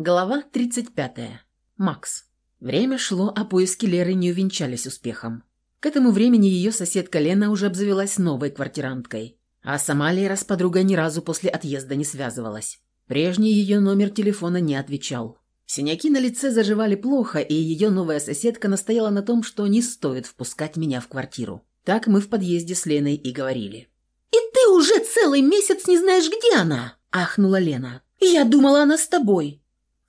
Глава 35. Макс. Время шло, а поиски Леры не увенчались успехом. К этому времени ее соседка Лена уже обзавелась новой квартиранткой. А сама Лера с подругой ни разу после отъезда не связывалась. Прежний ее номер телефона не отвечал. Синяки на лице заживали плохо, и ее новая соседка настояла на том, что не стоит впускать меня в квартиру. Так мы в подъезде с Леной и говорили. «И ты уже целый месяц не знаешь, где она?» – ахнула Лена. «Я думала, она с тобой».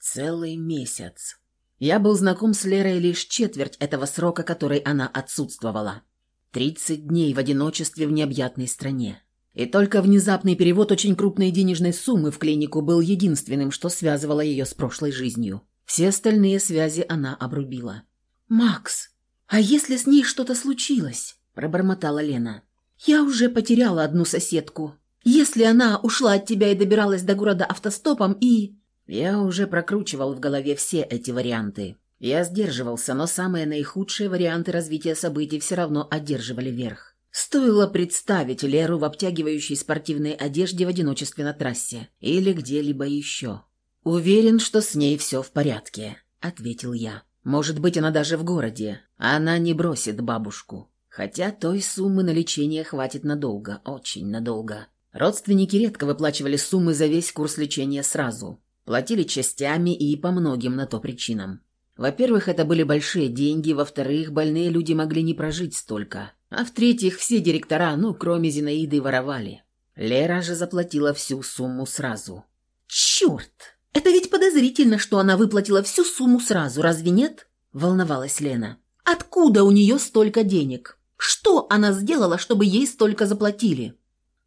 Целый месяц. Я был знаком с Лерой лишь четверть этого срока, который она отсутствовала. Тридцать дней в одиночестве в необъятной стране. И только внезапный перевод очень крупной денежной суммы в клинику был единственным, что связывало ее с прошлой жизнью. Все остальные связи она обрубила. «Макс, а если с ней что-то случилось?» – пробормотала Лена. «Я уже потеряла одну соседку. Если она ушла от тебя и добиралась до города автостопом и...» Я уже прокручивал в голове все эти варианты. Я сдерживался, но самые наихудшие варианты развития событий все равно одерживали верх. Стоило представить Леру в обтягивающей спортивной одежде в одиночестве на трассе или где-либо еще. «Уверен, что с ней все в порядке», — ответил я. «Может быть, она даже в городе. Она не бросит бабушку. Хотя той суммы на лечение хватит надолго, очень надолго. Родственники редко выплачивали суммы за весь курс лечения сразу. Платили частями и по многим на то причинам. Во-первых, это были большие деньги, во-вторых, больные люди могли не прожить столько. А в-третьих, все директора, ну, кроме Зинаиды, воровали. Лера же заплатила всю сумму сразу. «Черт! Это ведь подозрительно, что она выплатила всю сумму сразу, разве нет?» – волновалась Лена. «Откуда у нее столько денег? Что она сделала, чтобы ей столько заплатили?»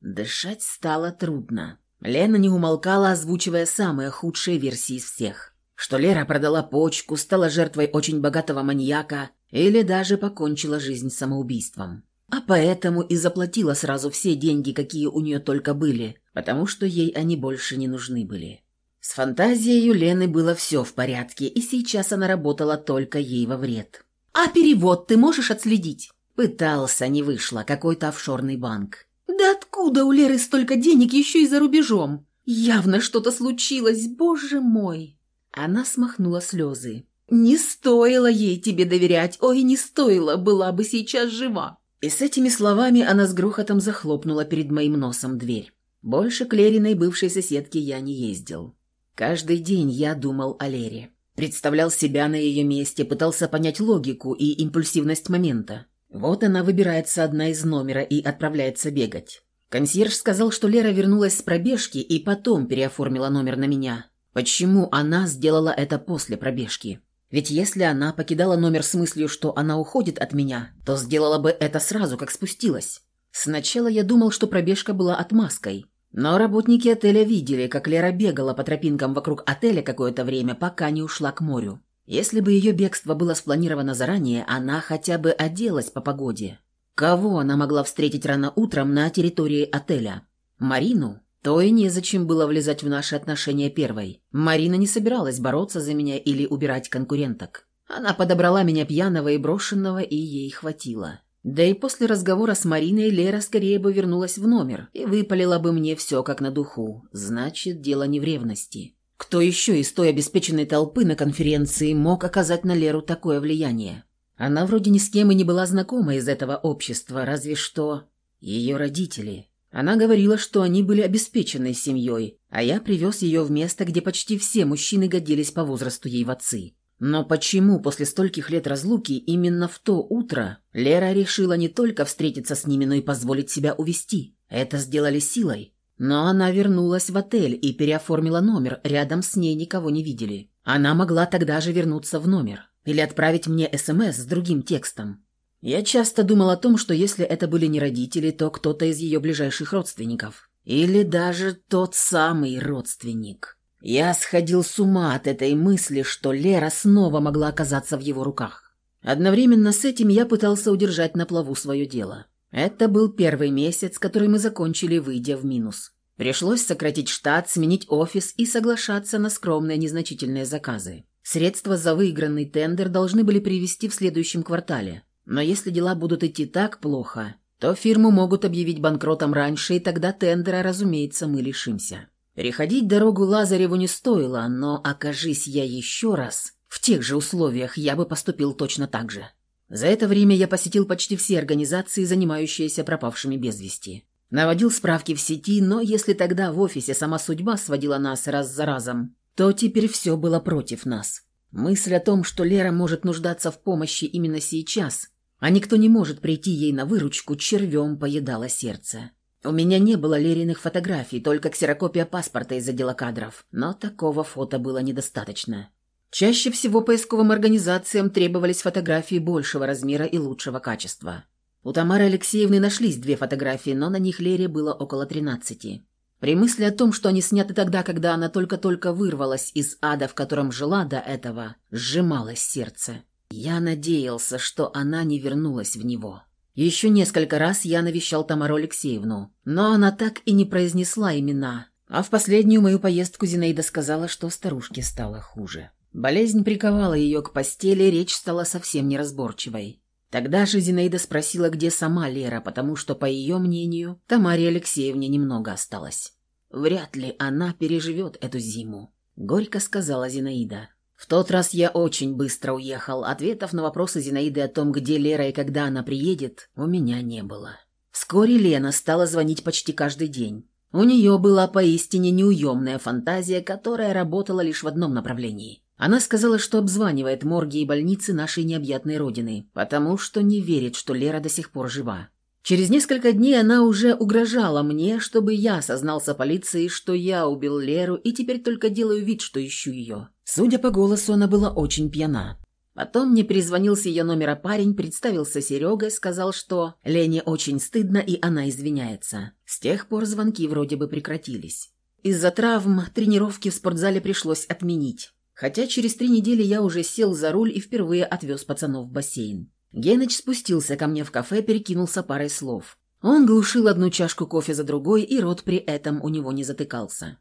Дышать стало трудно. Лена не умолкала, озвучивая самые худшие версии из всех. Что Лера продала почку, стала жертвой очень богатого маньяка или даже покончила жизнь самоубийством. А поэтому и заплатила сразу все деньги, какие у нее только были, потому что ей они больше не нужны были. С фантазией Лены было все в порядке, и сейчас она работала только ей во вред. «А перевод ты можешь отследить?» Пытался, не вышло, какой-то офшорный банк. Да откуда у Леры столько денег еще и за рубежом? Явно что-то случилось, боже мой!» Она смахнула слезы. «Не стоило ей тебе доверять, ой, не стоило, была бы сейчас жива!» И с этими словами она с грохотом захлопнула перед моим носом дверь. Больше к Лериной бывшей соседке я не ездил. Каждый день я думал о Лере. Представлял себя на ее месте, пытался понять логику и импульсивность момента. Вот она выбирается одна из номера и отправляется бегать. Консьерж сказал, что Лера вернулась с пробежки и потом переоформила номер на меня. Почему она сделала это после пробежки? Ведь если она покидала номер с мыслью, что она уходит от меня, то сделала бы это сразу, как спустилась. Сначала я думал, что пробежка была отмазкой. Но работники отеля видели, как Лера бегала по тропинкам вокруг отеля какое-то время, пока не ушла к морю. Если бы ее бегство было спланировано заранее, она хотя бы оделась по погоде. Кого она могла встретить рано утром на территории отеля? Марину? То и незачем было влезать в наши отношения первой. Марина не собиралась бороться за меня или убирать конкуренток. Она подобрала меня пьяного и брошенного, и ей хватило. Да и после разговора с Мариной Лера скорее бы вернулась в номер и выпалила бы мне все как на духу. Значит, дело не в ревности. Кто еще из той обеспеченной толпы на конференции мог оказать на Леру такое влияние? Она вроде ни с кем и не была знакома из этого общества, разве что ее родители. Она говорила, что они были обеспеченной семьей, а я привез ее в место, где почти все мужчины годились по возрасту ей в отцы. Но почему после стольких лет разлуки именно в то утро Лера решила не только встретиться с ними, но и позволить себя увести? Это сделали силой. Но она вернулась в отель и переоформила номер, рядом с ней никого не видели. Она могла тогда же вернуться в номер или отправить мне СМС с другим текстом. Я часто думал о том, что если это были не родители, то кто-то из ее ближайших родственников. Или даже тот самый родственник. Я сходил с ума от этой мысли, что Лера снова могла оказаться в его руках. Одновременно с этим я пытался удержать на плаву свое дело. Это был первый месяц, который мы закончили, выйдя в минус. Пришлось сократить штат, сменить офис и соглашаться на скромные незначительные заказы. Средства за выигранный тендер должны были привести в следующем квартале. Но если дела будут идти так плохо, то фирму могут объявить банкротом раньше, и тогда тендера, разумеется, мы лишимся. Переходить дорогу Лазареву не стоило, но, окажись я еще раз, в тех же условиях я бы поступил точно так же. За это время я посетил почти все организации, занимающиеся пропавшими без вести. Наводил справки в сети, но если тогда в офисе сама судьба сводила нас раз за разом, то теперь все было против нас. Мысль о том, что Лера может нуждаться в помощи именно сейчас, а никто не может прийти ей на выручку, червем поедала сердце. У меня не было Лериных фотографий, только ксерокопия паспорта из отдела кадров, но такого фото было недостаточно. Чаще всего поисковым организациям требовались фотографии большего размера и лучшего качества. У Тамары Алексеевны нашлись две фотографии, но на них Лере было около 13. При мысли о том, что они сняты тогда, когда она только-только вырвалась из ада, в котором жила до этого, сжималось сердце. Я надеялся, что она не вернулась в него. Еще несколько раз я навещал Тамару Алексеевну, но она так и не произнесла имена, а в последнюю мою поездку Зинаида сказала, что старушке стало хуже. Болезнь приковала ее к постели, речь стала совсем неразборчивой. Тогда же Зинаида спросила, где сама Лера, потому что, по ее мнению, Тамаре Алексеевне немного осталось. «Вряд ли она переживет эту зиму», — горько сказала Зинаида. В тот раз я очень быстро уехал. Ответов на вопросы Зинаиды о том, где Лера и когда она приедет, у меня не было. Вскоре Лена стала звонить почти каждый день. У нее была поистине неуемная фантазия, которая работала лишь в одном направлении. Она сказала, что обзванивает морги и больницы нашей необъятной родины, потому что не верит, что Лера до сих пор жива. Через несколько дней она уже угрожала мне, чтобы я сознался полиции, что я убил Леру и теперь только делаю вид, что ищу ее. Судя по голосу, она была очень пьяна. Потом мне перезвонил с ее номера парень, представился Серегой, сказал, что Лене очень стыдно и она извиняется. С тех пор звонки вроде бы прекратились. Из-за травм тренировки в спортзале пришлось отменить. Хотя через три недели я уже сел за руль и впервые отвез пацанов в бассейн. Геныч спустился ко мне в кафе, перекинулся парой слов. Он глушил одну чашку кофе за другой, и рот при этом у него не затыкался.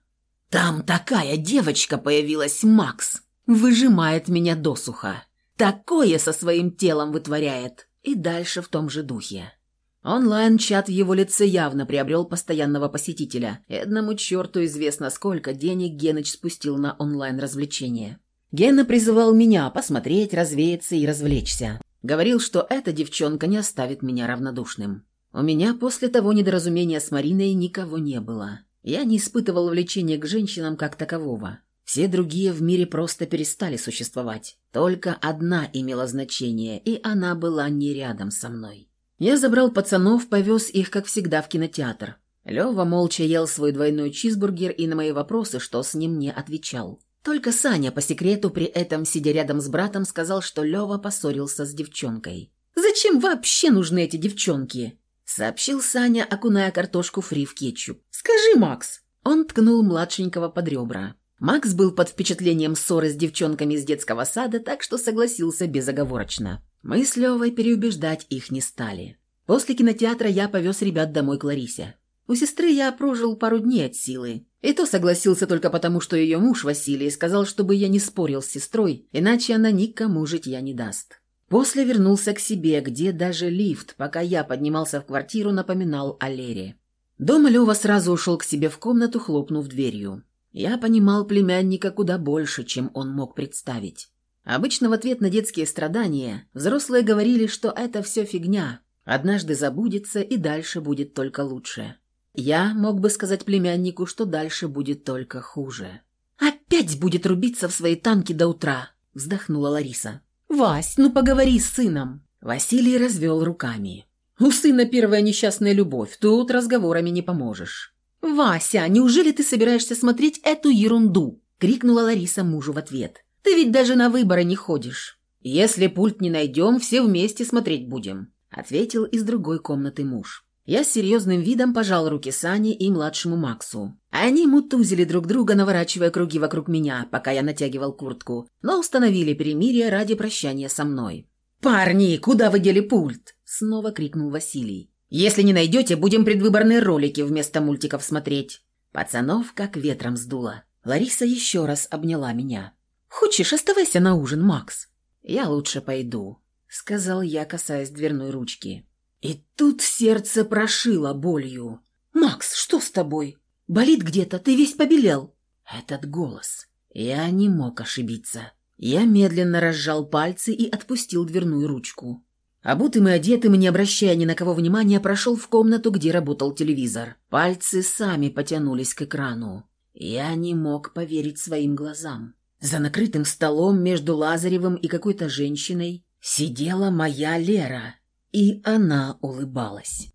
«Там такая девочка появилась, Макс! Выжимает меня досуха! Такое со своим телом вытворяет!» И дальше в том же духе. Онлайн-чат в его лице явно приобрел постоянного посетителя. Одному черту известно, сколько денег Геныч спустил на онлайн-развлечения. Гена призывал меня посмотреть, развеяться и развлечься. Говорил, что эта девчонка не оставит меня равнодушным. У меня после того недоразумения с Мариной никого не было. Я не испытывал влечения к женщинам как такового. Все другие в мире просто перестали существовать. Только одна имела значение, и она была не рядом со мной. Я забрал пацанов, повез их, как всегда, в кинотеатр. Лёва молча ел свой двойной чизбургер и на мои вопросы, что с ним, не отвечал. Только Саня по секрету при этом, сидя рядом с братом, сказал, что Лёва поссорился с девчонкой. «Зачем вообще нужны эти девчонки?» Сообщил Саня, окуная картошку фри в кетчуп. «Скажи, Макс!» Он ткнул младшенького под ребра. Макс был под впечатлением ссоры с девчонками из детского сада, так что согласился безоговорочно. Мы с Левой переубеждать их не стали. После кинотеатра я повез ребят домой к Ларисе. У сестры я прожил пару дней от силы. И то согласился только потому, что ее муж Василий сказал, чтобы я не спорил с сестрой, иначе она никому жить я не даст. После вернулся к себе, где даже лифт, пока я поднимался в квартиру, напоминал о Лере. Дома Лева сразу ушел к себе в комнату, хлопнув дверью. Я понимал племянника куда больше, чем он мог представить. Обычно в ответ на детские страдания взрослые говорили, что это все фигня, однажды забудется и дальше будет только лучше. Я мог бы сказать племяннику, что дальше будет только хуже. «Опять будет рубиться в свои танки до утра», — вздохнула Лариса. «Вась, ну поговори с сыном». Василий развел руками. «У сына первая несчастная любовь, тут разговорами не поможешь». «Вася, неужели ты собираешься смотреть эту ерунду?» — крикнула Лариса мужу в ответ. Ты ведь даже на выборы не ходишь. Если пульт не найдем, все вместе смотреть будем», — ответил из другой комнаты муж. Я с серьезным видом пожал руки Сане и младшему Максу. Они мутузили друг друга, наворачивая круги вокруг меня, пока я натягивал куртку, но установили перемирие ради прощания со мной. «Парни, куда вы дели пульт?» — снова крикнул Василий. «Если не найдете, будем предвыборные ролики вместо мультиков смотреть». Пацанов как ветром сдуло. Лариса еще раз обняла меня. «Хочешь, оставайся на ужин, Макс?» «Я лучше пойду», — сказал я, касаясь дверной ручки. И тут сердце прошило болью. «Макс, что с тобой?» Болит где-то, ты весь побелел». Этот голос. Я не мог ошибиться. Я медленно разжал пальцы и отпустил дверную ручку. Обутым и одетым, не обращая ни на кого внимания, прошел в комнату, где работал телевизор. Пальцы сами потянулись к экрану. Я не мог поверить своим глазам. За накрытым столом между Лазаревым и какой-то женщиной сидела моя Лера, и она улыбалась.